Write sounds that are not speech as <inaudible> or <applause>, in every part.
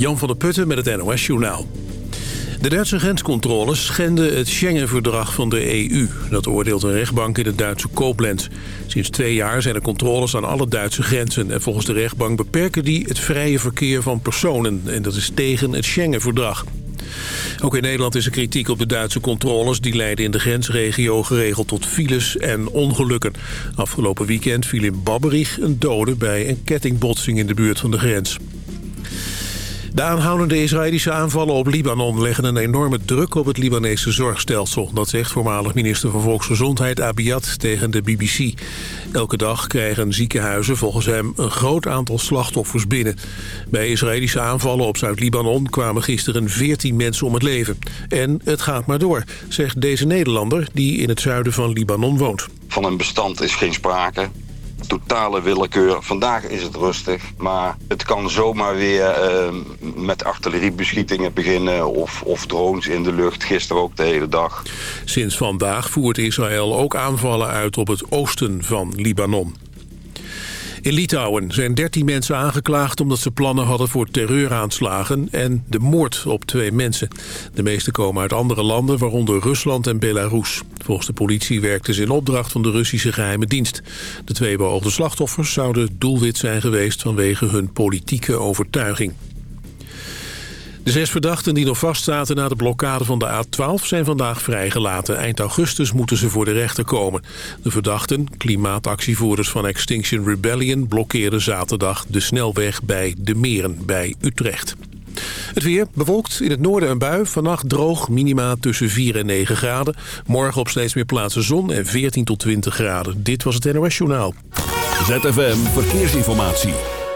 Jan van der Putten met het NOS Journaal. De Duitse grenscontroles schenden het Schengen-verdrag van de EU. Dat oordeelt een rechtbank in het Duitse Koblenz. Sinds twee jaar zijn er controles aan alle Duitse grenzen. En volgens de rechtbank beperken die het vrije verkeer van personen. En dat is tegen het Schengen-verdrag. Ook in Nederland is er kritiek op de Duitse controles. Die leiden in de grensregio geregeld tot files en ongelukken. Afgelopen weekend viel in Babberich een dode bij een kettingbotsing in de buurt van de grens. De aanhoudende Israëlische aanvallen op Libanon leggen een enorme druk op het Libanese zorgstelsel. Dat zegt voormalig minister van Volksgezondheid Abiat tegen de BBC. Elke dag krijgen ziekenhuizen volgens hem een groot aantal slachtoffers binnen. Bij Israëlische aanvallen op Zuid-Libanon kwamen gisteren 14 mensen om het leven. En het gaat maar door, zegt deze Nederlander die in het zuiden van Libanon woont. Van een bestand is geen sprake totale willekeur. Vandaag is het rustig, maar het kan zomaar weer uh, met artilleriebeschietingen beginnen... Of, of drones in de lucht, gisteren ook de hele dag. Sinds vandaag voert Israël ook aanvallen uit op het oosten van Libanon. In Litouwen zijn 13 mensen aangeklaagd omdat ze plannen hadden voor terreuraanslagen en de moord op twee mensen. De meeste komen uit andere landen, waaronder Rusland en Belarus. Volgens de politie werkten ze in opdracht van de Russische geheime dienst. De twee beoogde slachtoffers zouden doelwit zijn geweest vanwege hun politieke overtuiging. De zes verdachten die nog vastzaten na de blokkade van de A12 zijn vandaag vrijgelaten. Eind augustus moeten ze voor de rechter komen. De verdachten, klimaatactievoerders van Extinction Rebellion... blokkeerden zaterdag de snelweg bij De Meren bij Utrecht. Het weer bewolkt, in het noorden een bui. Vannacht droog, minima tussen 4 en 9 graden. Morgen op steeds meer plaatsen zon en 14 tot 20 graden. Dit was het NOS Journaal. ZFM Verkeersinformatie.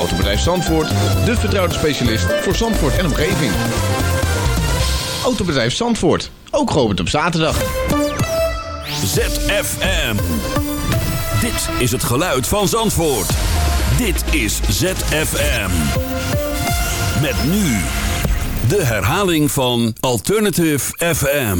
Autobedrijf Zandvoort, de vertrouwde specialist voor Zandvoort en omgeving. Autobedrijf Zandvoort, ook geopend op zaterdag. ZFM. Dit is het geluid van Zandvoort. Dit is ZFM. Met nu de herhaling van Alternative FM.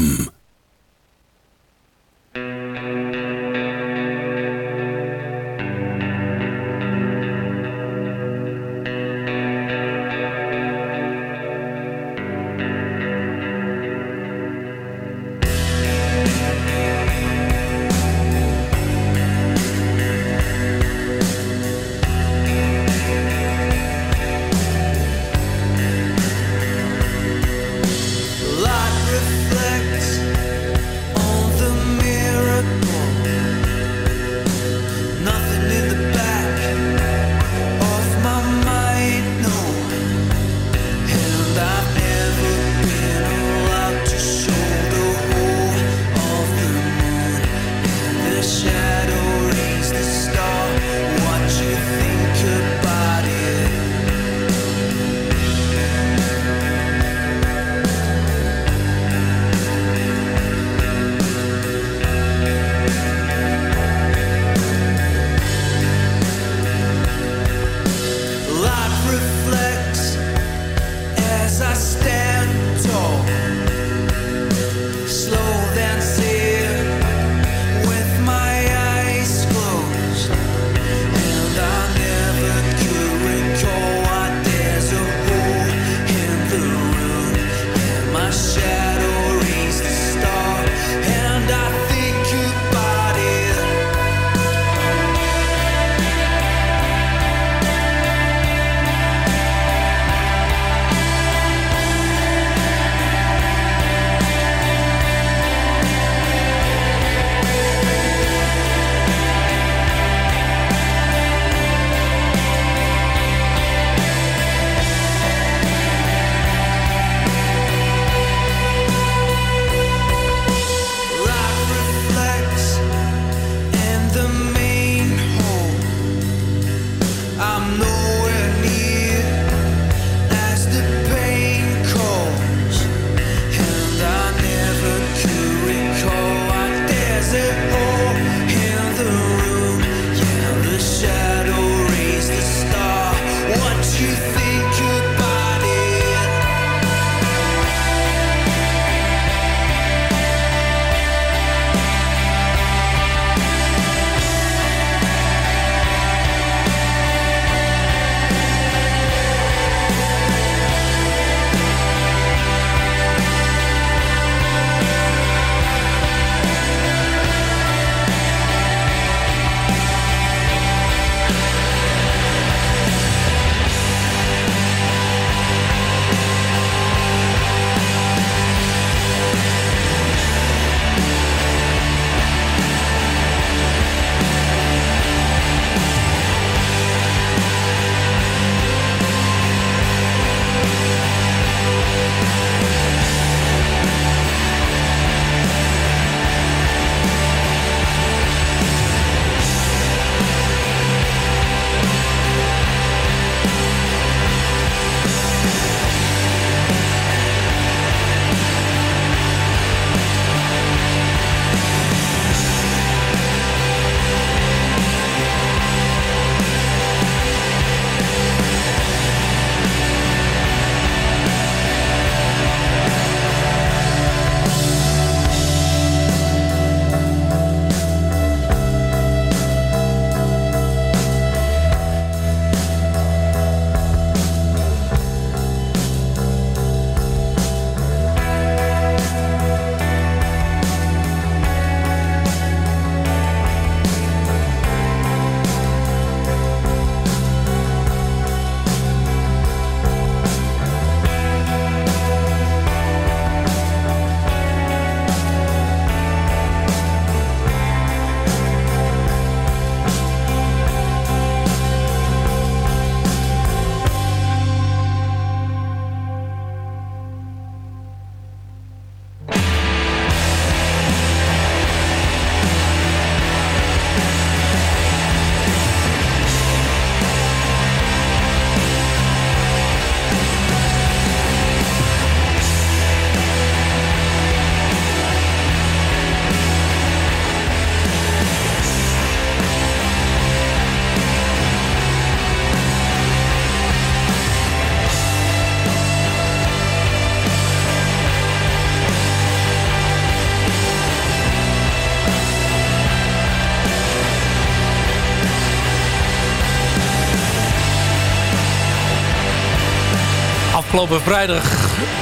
Afgelopen vrijdag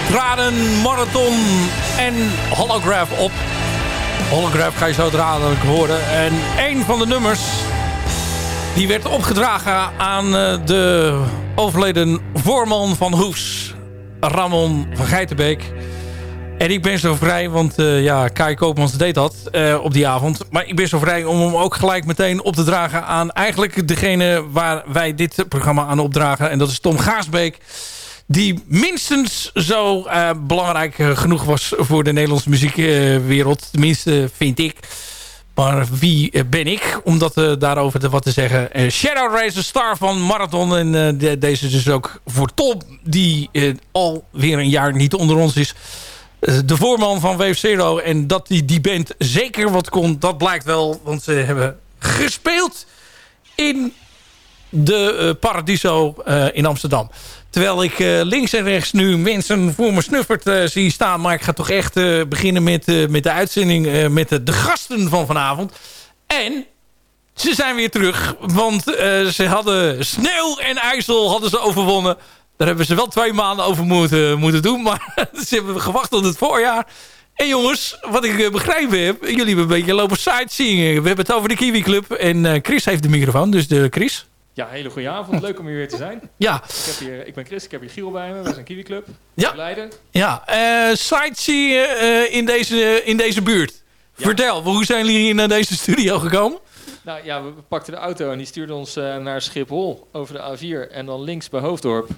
traden Marathon en Holograph op. Holograph ga je zo dadelijk horen. En een van de nummers die werd opgedragen aan eh, de overleden voorman van Hoefs, Ramon van Geitenbeek. En ik ben zo vrij, want uh, ja, Kai Koopmans deed dat uh, op die avond. Maar ik ben zo vrij om hem ook gelijk meteen op te dragen aan eigenlijk degene waar wij dit programma aan opdragen. En dat is Tom Gaasbeek. Die minstens zo uh, belangrijk genoeg was voor de Nederlandse muziekwereld. Tenminste, vind ik. Maar wie ben ik om dat, daarover te, wat te zeggen? Shadow Racer, star van Marathon. En de, deze dus ook voor Tom, die alweer een jaar niet onder ons is eh, de voorman van Wave Zero. En dat die, die band zeker wat kon, dat blijkt wel. Want ze hebben gespeeld in de Paradiso in Amsterdam. Terwijl ik uh, links en rechts nu mensen voor me snuffert zie staan. Maar ik ga toch echt beginnen met, met de uitzending met de, gasten van vanavond. En ze zijn weer terug. Want ze hadden sneeuw en ijsel hadden ze overwonnen. Daar hebben ze wel twee maanden over moeten, moeten doen. Maar <laughs> ze hebben gewacht tot het voorjaar. En jongens, wat ik eh, begrepen heb... jullie hebben een beetje lopen sightseeing. We hebben het over de Kiwi Club. En uh, Chris heeft de microfoon, dus de Chris. Ja, hele goede avond. Leuk om hier weer te zijn. <laughs> Ja. Ik, heb hier, ik ben Chris, ik heb hier Giel bij me. We zijn Kiwi Club. Ja. Leiden. Ja, uh, sightseeing in, deze, in deze buurt. Ja. Vertel, hoe zijn jullie hier naar deze studio gekomen? Nou ja, we pakten de auto en die stuurde ons uh, naar Schiphol over de A4. En dan links bij Hoofddorp.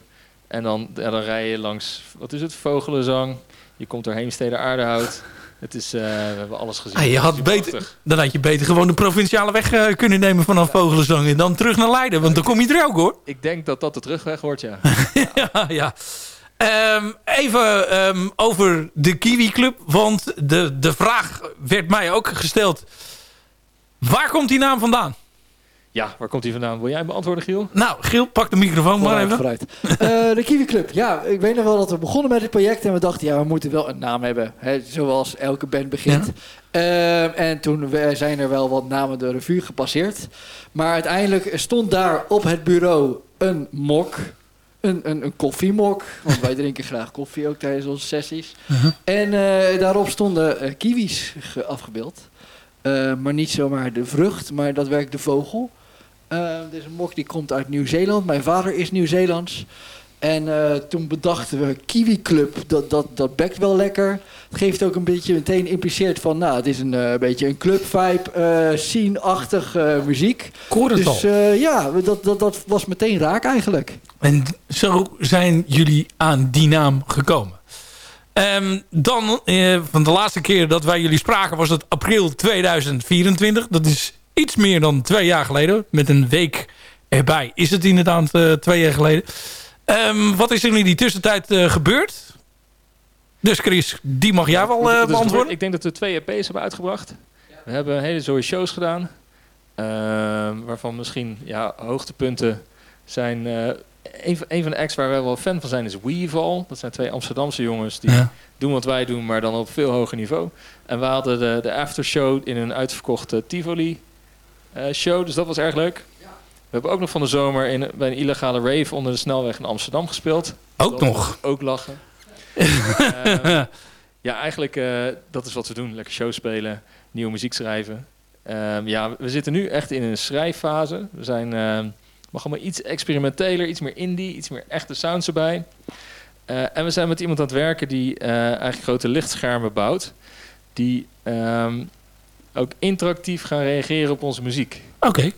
En dan, dan rij je langs, wat is het, Vogelenzang. Je komt door Heemstede Aardehout. Het is, uh, we hebben alles gezien. Ah, je had beter, dan had je beter gewoon de provinciale weg uh, kunnen nemen vanaf ja. Vogelenzang. En dan terug naar Leiden, want dan kom je er ook hoor. Ik denk dat dat de terugweg wordt, ja. <laughs> ja, ja. Um, even um, over de Kiwi Club. Want de, de vraag werd mij ook gesteld. Waar komt die naam vandaan? Ja, waar komt hij vandaan? Wil jij beantwoorden, Giel? Nou, Giel, pak de microfoon maar even. Vooruit. uh, <laughs> de Kiwi Club. Ja, ik weet nog wel dat we begonnen met dit project en we dachten, ja, we moeten wel een naam hebben. Hè, zoals elke band begint. Ja. Uh, en toen zijn er wel wat namen de revue gepasseerd. Maar uiteindelijk stond daar op het bureau een mok. Een, een, een koffiemok. Want wij drinken graag koffie ook tijdens onze sessies. Uh -huh. En uh, daarop stonden kiwis afgebeeld. maar niet zomaar de vrucht, maar dat werkt de vogel. Uh, deze mok die komt uit Nieuw-Zeeland. Mijn vader is Nieuw-Zeelands. En uh, toen bedachten we Kiwi Club. Dat, dat, dat bekt wel lekker. Het geeft ook een beetje meteen impliceert van... Nou, het is een uh, beetje een club vibe, scene-achtig muziek. Dus ja, dat, dat, dat was meteen raak eigenlijk. En zo zijn jullie aan die naam gekomen. Um, dan, van de laatste keer dat wij jullie spraken... was het april 2024. Dat is iets meer dan twee jaar geleden. Met een week erbij is het inderdaad uh, twee jaar geleden. Um, wat is er in die tussentijd uh, gebeurd? Dus Chris, die mag jij wel uh, beantwoorden. Ik denk dat we twee EP's hebben uitgebracht. We hebben een hele zooi shows gedaan. Waarvan misschien ja, hoogtepunten zijn... een, een, van de acts waar wij wel fan van zijn is Weeval. Dat zijn twee Amsterdamse jongens die ja. doen wat wij doen, maar dan op veel hoger niveau. En we hadden de, de aftershow in een uitverkochte Tivoli show, dus dat was erg leuk. Ja. We hebben ook nog van de zomer in, bij een illegale rave onder de snelweg in Amsterdam gespeeld. Ook dat nog? Ook lachen. uh, <laughs> ja, eigenlijk uh, dat is wat we doen. Lekker show spelen, nieuwe muziek schrijven. ja, we zitten nu echt in een schrijffase. We zijn mag allemaal iets experimenteler, iets meer indie, iets meer echte sounds erbij. en we zijn met iemand aan het werken die eigenlijk grote lichtschermen bouwt. Die um, ook interactief gaan reageren op onze muziek. Oké.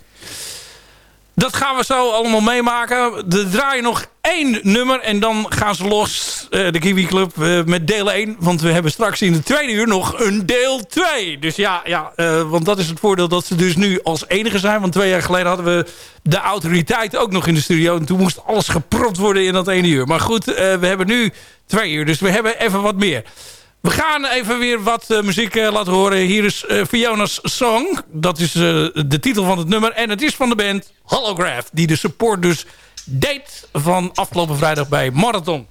Dat gaan we zo allemaal meemaken. Er draaien nog één nummer en dan gaan ze los, uh, de Kiwi Club, uh, met deel 1. Want we hebben straks in de tweede uur nog een deel 2. Dus ja, ja uh, want dat is het voordeel dat ze dus nu als enige zijn. Want twee jaar geleden hadden we de autoriteit ook nog in de studio. En toen moest alles gepropt worden in dat ene uur. Maar goed, we hebben nu twee uur, dus we hebben even wat meer. We gaan even weer wat uh, muziek uh, laten horen. Hier is uh, Fiona's Song. Dat is de titel van het nummer. En het is van de band Holograph. Die de support dus deed van afgelopen vrijdag bij Marathon.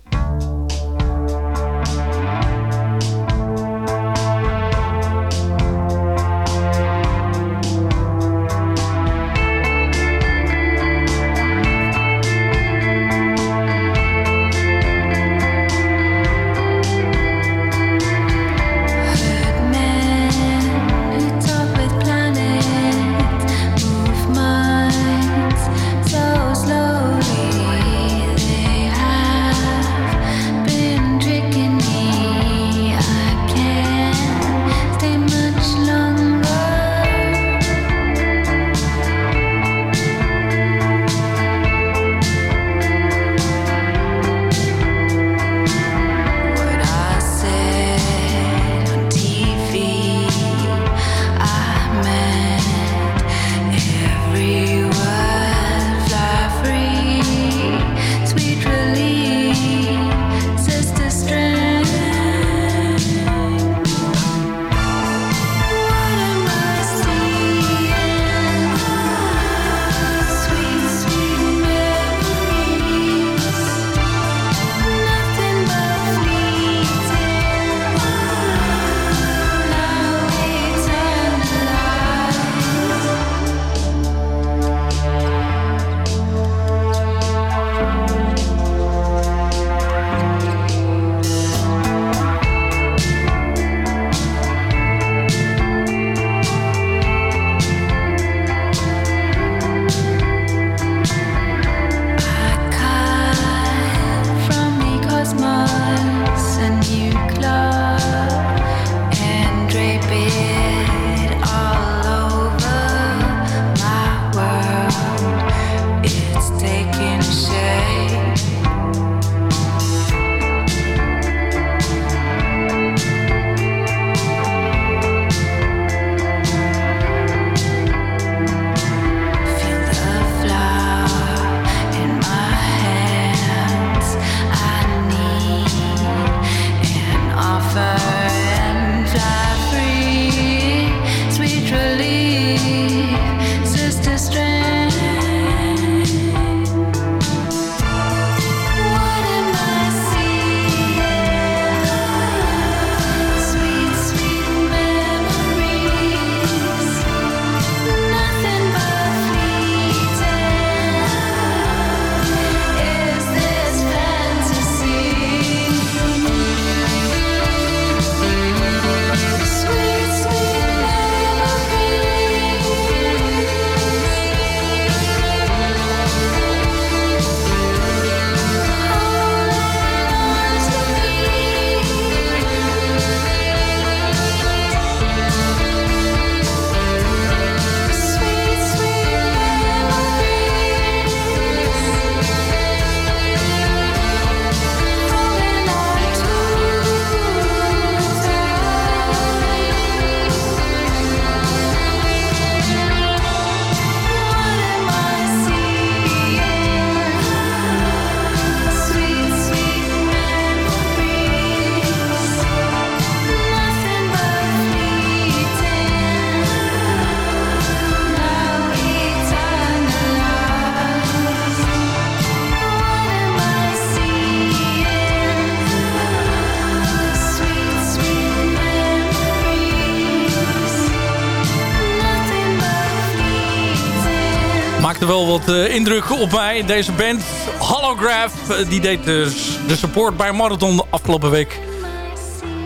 Wat indruk op mij. Deze band, Holograph, die deed dus de support bij Marathon de afgelopen week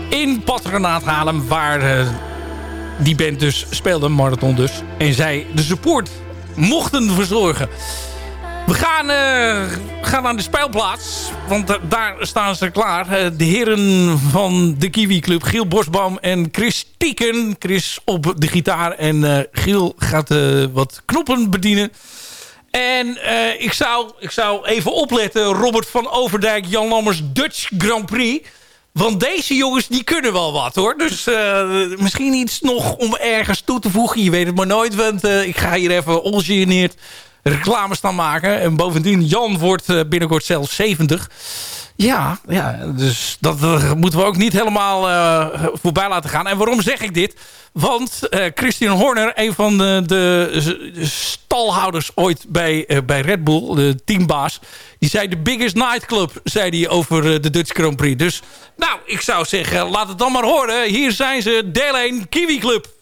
in Patronaat halen. Waar die band dus speelde, Marathon dus. En zij de support mochten verzorgen. We gaan, gaan naar de speelplaats. Want daar staan ze klaar. De heren van de Kiwi Club. Giel Bosbaum en Chris Tieken. Chris op de gitaar. En Giel gaat wat knoppen bedienen. En ik, zou, ik zou even opletten. Robert van Overdijk, Jan Lammers Dutch Grand Prix. Want deze jongens, die kunnen wel wat hoor. Dus misschien iets nog om ergens toe te voegen. Je weet het maar nooit. Want ik ga hier even ongegeneerd reclame staan maken. En bovendien, Jan wordt eh, binnenkort zelfs 70. Ja, ja dus dat moeten we ook niet helemaal uh, voorbij laten gaan. En waarom zeg ik dit? Want uh, Christian Horner, een van de, de stalhouders ooit bij, bij Red Bull, de teambaas... die zei de biggest nightclub, zei hij over de Dutch Grand Prix. Dus nou, ik zou zeggen, laat het dan maar horen. Hier zijn ze, deel 1, Kiwi Club.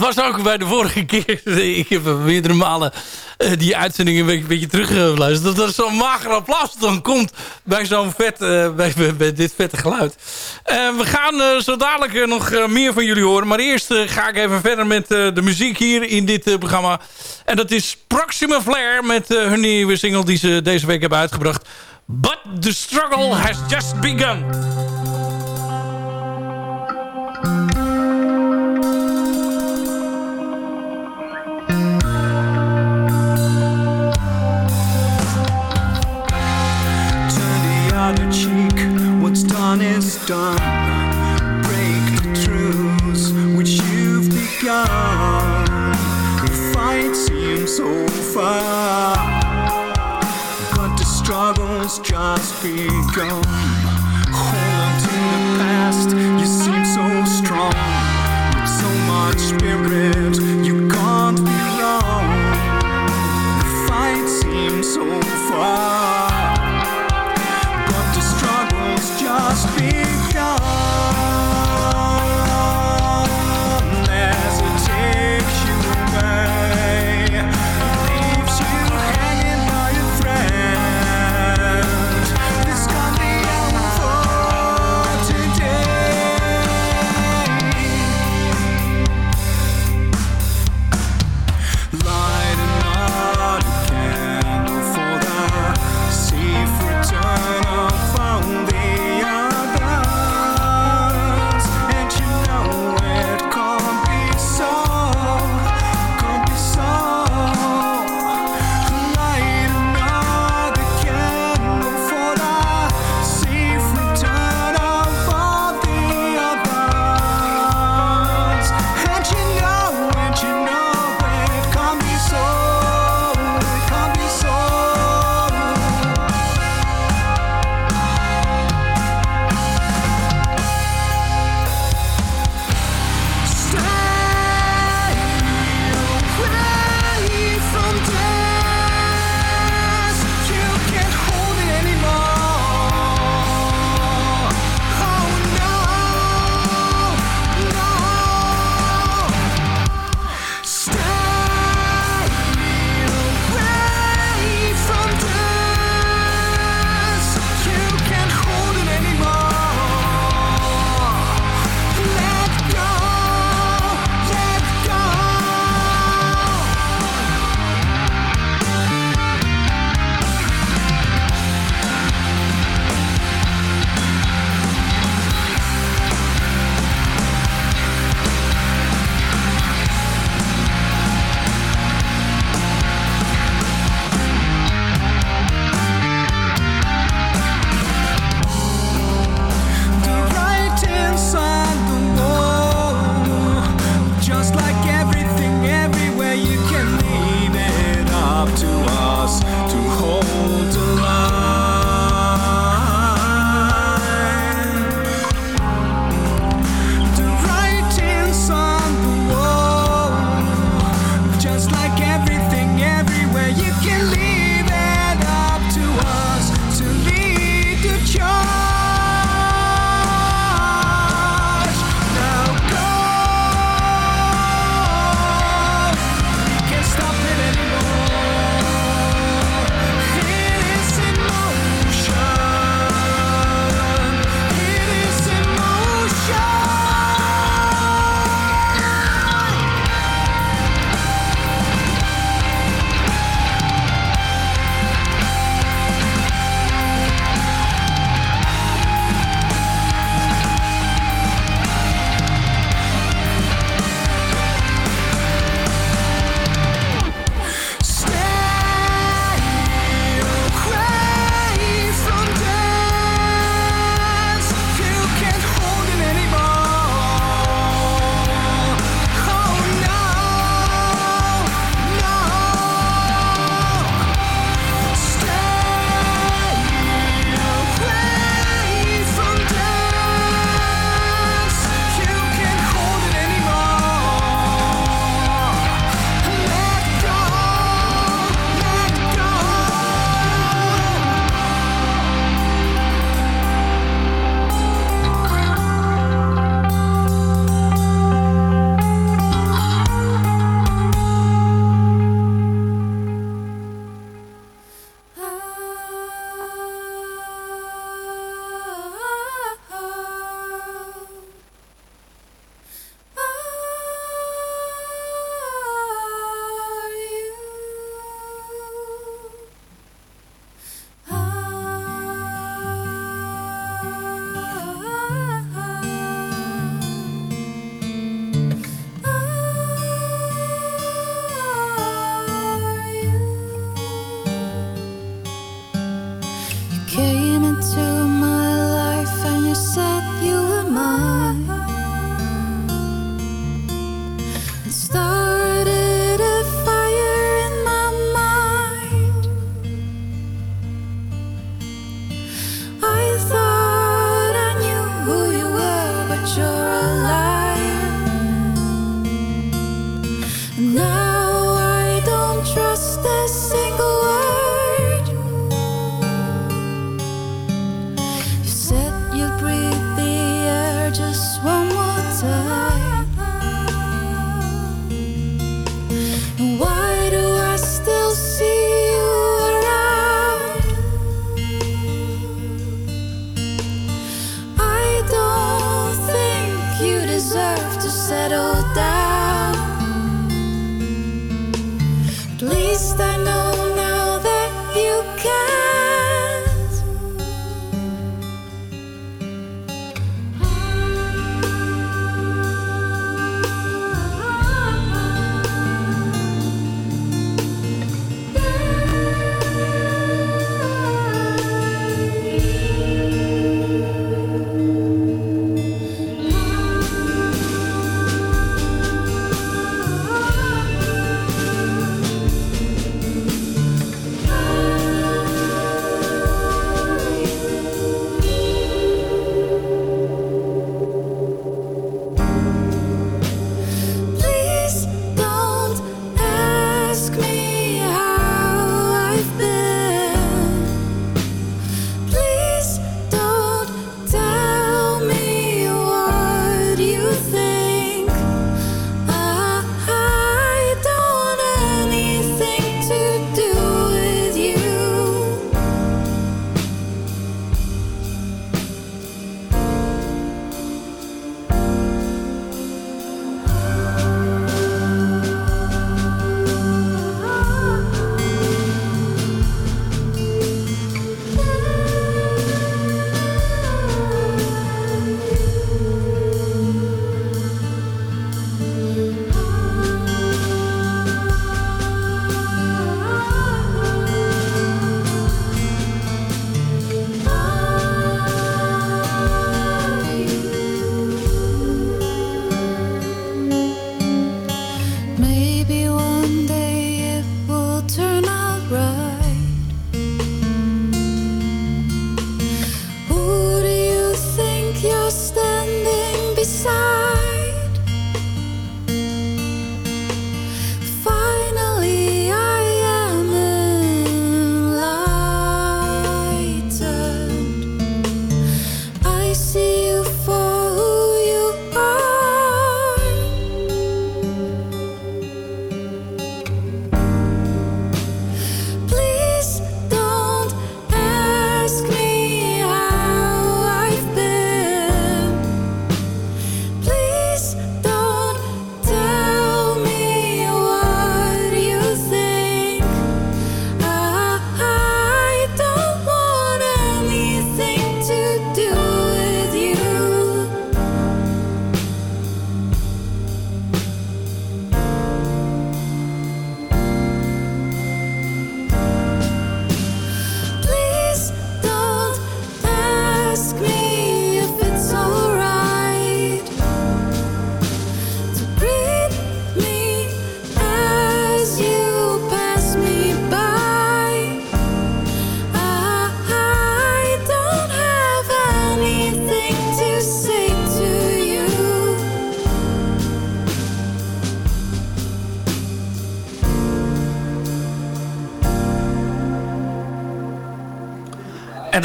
Was ook bij de vorige keer. <laughs> Ik heb meerdere malen uh, die uitzending een beetje, teruggeluisterd. Dat er zo'n mager applaus dan komt bij zo'n vet, uh, bij, dit vette geluid. Uh, we gaan zo dadelijk nog meer van jullie horen. Maar eerst ga ik even verder met de muziek hier in dit programma. En dat is Proxima Flare met hun nieuwe single die ze deze week hebben uitgebracht. But the struggle has just begun. Done is done. Break the truths which you've begun. The fight seems so far, but the struggle's just begun. Hold to the past, you seem so strong. With so much spirit, you can't be wrong. The fight seems so far.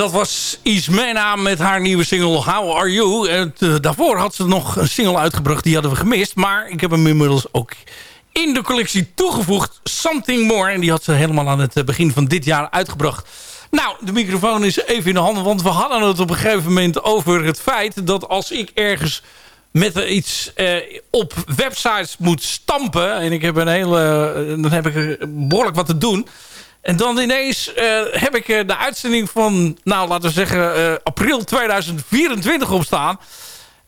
Dat was Ismena met haar nieuwe single How Are You. En, eh, daarvoor had ze nog een single uitgebracht, die hadden we gemist. Maar ik heb hem inmiddels ook in de collectie toegevoegd. Something More. En die had ze helemaal aan het eh, begin van dit jaar uitgebracht. Nou, de microfoon is even in de handen. Want we hadden het op een gegeven moment over het feit... dat als ik ergens met iets eh, op websites moet stampen... en ik heb een hele, eh, dan heb ik eh, behoorlijk wat te doen... En dan ineens eh, heb ik eh, de uitzending van, nou laten we zeggen, eh, april 2024 opstaan.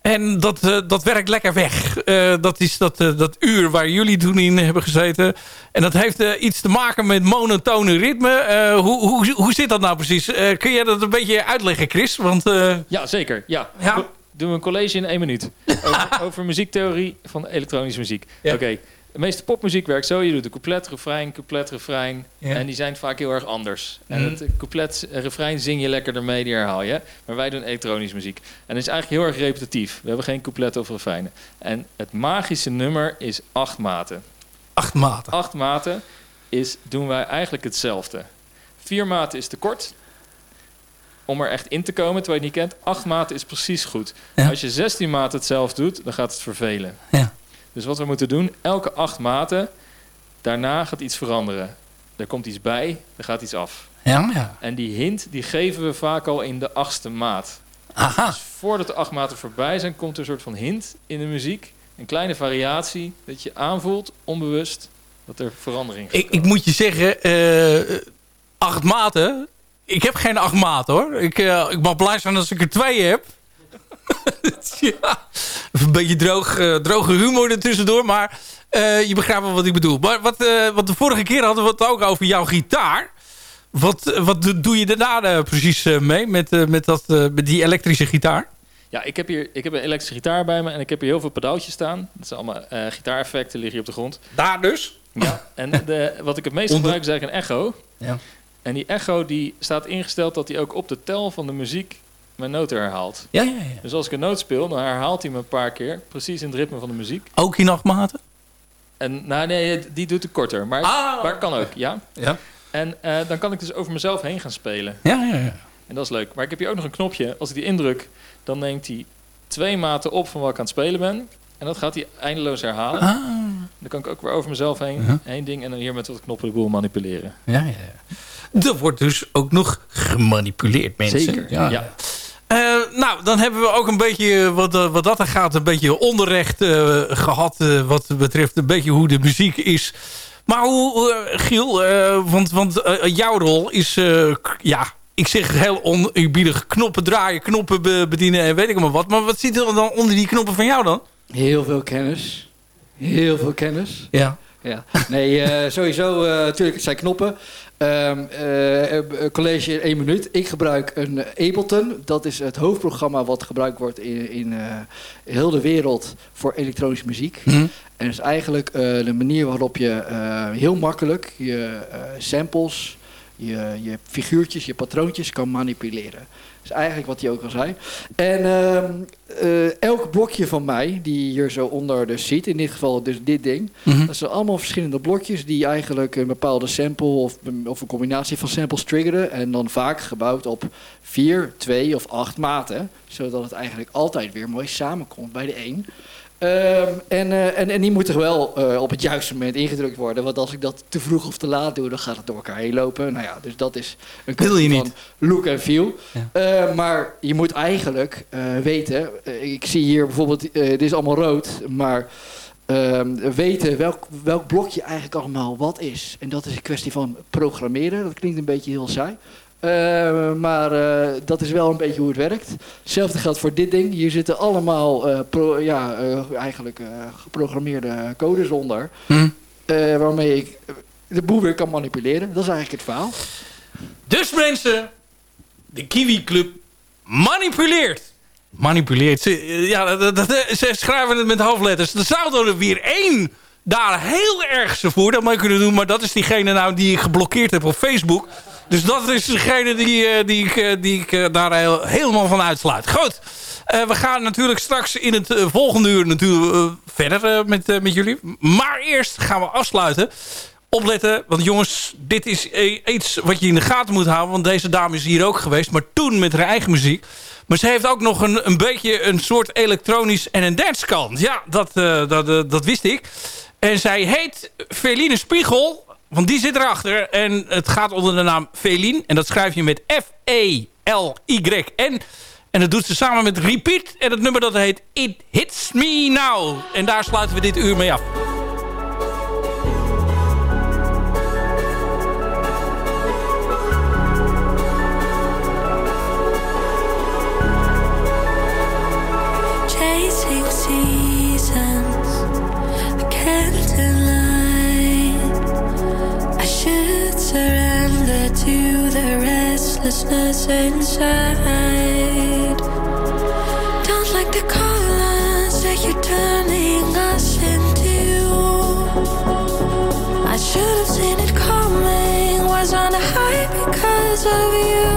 En dat, dat werkt lekker weg. Dat is dat, dat uur waar jullie toen in hebben gezeten. En dat heeft iets te maken met monotone ritme. Hoe, hoe, hoe zit dat nou precies? Kun jij dat een beetje uitleggen, Chris? Want, Ja, zeker. Ja. Ja. Doen we een college in één minuut. Over, <laughs> over muziektheorie van elektronische muziek. Ja. Oké. De meeste popmuziek werkt zo. Je doet een couplet, refrein, couplet, refrein. Ja. En die zijn vaak heel erg anders. En Mhm. het couplet, eh, refrein zing je lekker ermee, die herhaal je. Maar wij doen elektronische muziek. En het is eigenlijk heel erg repetitief. We hebben geen couplet of refreinen. En het magische nummer is acht maten. acht maten. Acht maten is, doen wij eigenlijk hetzelfde. Vier maten is te kort om er echt in te komen, terwijl je het niet kent. Acht maten is precies goed. Ja. Als je 16 maten hetzelfde doet, dan gaat het vervelen. Ja. Dus wat we moeten doen, elke acht maten, daarna gaat iets veranderen. Er komt iets bij, er gaat iets af. Ja, ja. En die hint, die geven we vaak al in de achtste maat. Aha. Dus voordat de acht maten voorbij zijn, komt er een soort van hint in de muziek. Een kleine variatie dat je aanvoelt, onbewust. Dat er verandering Ik, ik moet je zeggen, eh, acht maten. Ik heb geen acht maten hoor. Ik, eh, ik mag blij zijn als ik er twee heb. <laughs> ja, een beetje droog, eh, droge humor er tussendoor. Maar eh, je begrijpt wel wat ik bedoel. Maar wat, eh, wat de vorige keer hadden we het ook over jouw gitaar. Wat, wat do- doe je daarna precies mee met, eh, met, dat, eh, met die elektrische gitaar? Ja, ik heb hier ik heb een elektrische gitaar bij me en ik heb hier heel veel pedaaltjes staan. Dat zijn allemaal eh gitaareffecten, liggen hier op de grond. Daar dus? Ja, en de, wat ik het meest gebruik is eigenlijk een echo. Ja. En die echo die staat ingesteld dat hij ook op de tel van de muziek mijn noten herhaalt. Ja, ja, ja. Dus als ik een noot speel, dan herhaalt hij me een paar keer, precies in het ritme van de muziek. Ook in acht maten? En nou nee, die doet het korter, maar, Ah. maar kan ook, ja. Ja. En eh, dan kan ik dus over mezelf heen gaan spelen. Ja, ja, ja. En dat is leuk. Maar ik heb hier ook nog een knopje. Als ik die indruk, dan neemt hij twee maten op van wat ik aan het spelen ben. En dat gaat hij eindeloos herhalen. Ah. Dan kan ik ook weer over mezelf heen, Ja. heen ding. En dan hier met wat knoppen de boel manipuleren. Ja, ja, ja. Er wordt dus ook nog gemanipuleerd, mensen. Zeker, ja. Eh, nou, dan hebben we ook een beetje, eh, wat, eh, wat dat er gaat, een beetje onderrecht eh, gehad. eh, wat betreft een beetje hoe de muziek is. Maar hoe, Giel, want, want jouw rol is, ja, ik zeg heel oneerbiedig, knoppen draaien, knoppen be- bedienen en weet ik maar wat. Maar wat zit er dan onder die knoppen van jou dan? Heel veel kennis. Heel veel kennis. Ja. Ja. Nee, eh, sowieso, eh, natuurlijk, het zijn knoppen. Eh, college in één minuut. Ik gebruik een Ableton. Dat is het hoofdprogramma wat gebruikt wordt in, in heel de wereld voor elektronische muziek. Hm? En dat is eigenlijk de manier waarop je heel makkelijk je samples, je, je figuurtjes, je patroontjes kan manipuleren. Dat is eigenlijk wat hij ook al zei. En ehm, eh, elk blokje van mij, die je hier zo onder dus ziet, in dit geval dus dit ding, Mhm. dat zijn allemaal verschillende blokjes die eigenlijk een bepaalde sample of, of een combinatie van samples triggeren. En dan vaak gebouwd op vier, twee of acht maten. Zodat het eigenlijk altijd weer mooi samenkomt bij de één. Ehm, en, eh, en, en die moeten wel eh, op het juiste moment ingedrukt worden. Want als ik dat te vroeg of te laat doe, dan gaat het door elkaar heen lopen. Nou ja, dus dat is een kwestie niet. van look en feel. Ja. Eh, maar je moet eigenlijk weten... ik zie hier bijvoorbeeld, dit is allemaal rood, maar... ehm, weten welk, welk blokje eigenlijk allemaal wat is. En dat is een kwestie van programmeren. Dat klinkt een beetje heel saai. Eh, maar eh, dat is wel een beetje hoe het werkt. Hetzelfde geldt voor dit ding. Hier zitten allemaal eh, pro- ja, eh, eigenlijk eh, geprogrammeerde codes onder. Hm? eh, waarmee ik de boel weer kan manipuleren. Dat is eigenlijk het verhaal. Dus mensen, de Kiwi Club manipuleert. Manipuleert. Ze, ja, dat, dat, ze schrijven het met hoofdletters. Er zou er weer één daar heel erg zijn voordeel mee kunnen doen. Maar dat is diegene nou die ik geblokkeerd heb op Facebook. Dus dat is degene die, eh, die ik, eh, die ik eh, daar helemaal van uitsluit. Goed. We gaan natuurlijk straks in het volgende uur natuurlijk verder met, met jullie. Maar eerst gaan we afsluiten. Opletten, want jongens, dit is iets wat je in de gaten moet houden. Want deze dame is hier ook geweest, maar toen met haar eigen muziek. Maar ze heeft ook nog een, een beetje een soort elektronisch en een danskant. Ja, dat, dat, dat wist ik. En zij heet Feline Spiegel, want die zit erachter. En het gaat onder de naam Feline. En dat schrijf je met F-E-L-Y-N. En dat doet ze samen met Repeat. En het nummer dat heet It Hits Me Now. En daar sluiten we dit uur mee af. Restlessness inside. Don't like the colors that you're turning us into. I should have seen it coming. Was on a high because of you.